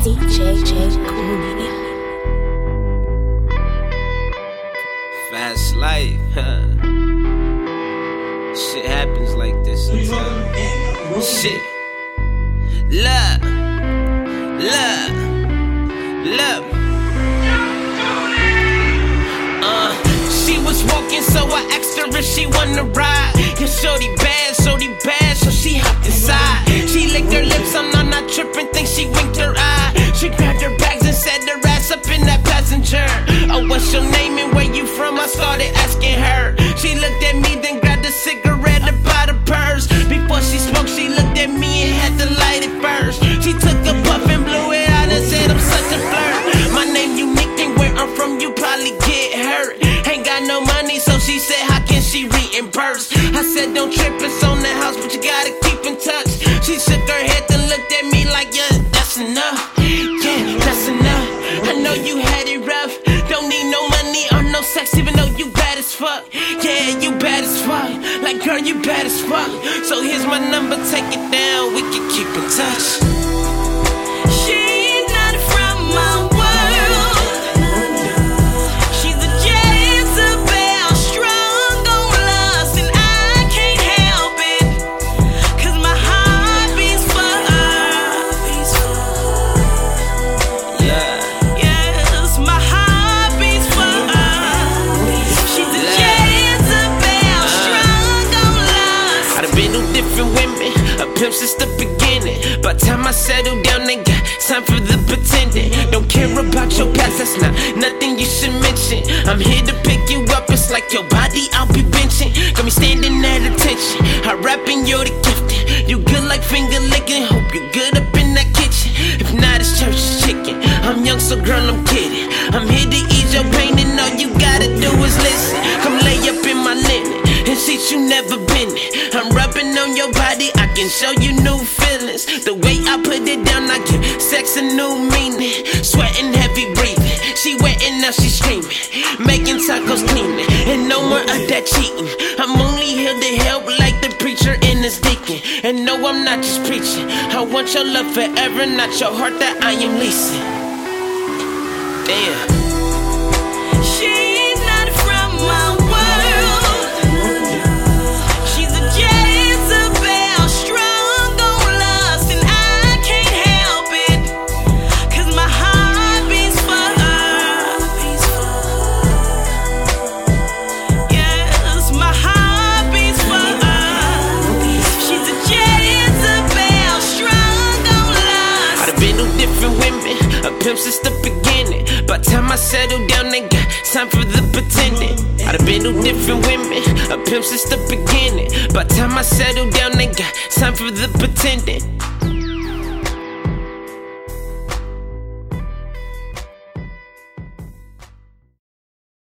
JJ Cooley. Fast life, huh? Shit happens like this sometimes. Shit. Love. Love. Love. Uh, she was walking, so I asked her if she wanna ride. Yeah, shorty bad, shorty bad, said, How can she reimburse? I said, Don't trip, it's on the house, but you gotta keep in touch. She shook her head, then looked at me like, Yeah, that's enough. Yeah, that's enough. I know you had it rough. Don't need no money or no sex, even though you bad as fuck. Yeah, you bad as fuck. Like, girl, you bad as fuck. So here's my number, take it down, we can keep in touch. Pimp since the beginning. By time I settle down, they got time for the pretending. Don't care about your past, that's not nothing you should mention. I'm here to pick you up, it's like your body, I'll be benching. Got me standing at attention. I rap and you're the gifted. You good like finger licking, hope you good up in that kitchen. If not, it's church chicken. I'm young, so girl, I'm kidding. I'm here to ease your pain, and all you gotta do is listen. And seats you never been in. I'm rubbing on your body, I can show you new feelings. The way I put it down, I give sex a new meaning. Sweating, heavy breathing. She wetting, now she screaming. Making tacos cleaning, and no more of that cheating. I'm only here to help, like the preacher in his deacon. And no, I'm not just preaching. I want your love forever, not your heart that I am leasing. Damn. Pimp since the beginning. By time I settle down, they got time for the pretending. I've been with different women, a pimp since the beginning. By time I settle down, they got time for the pretending.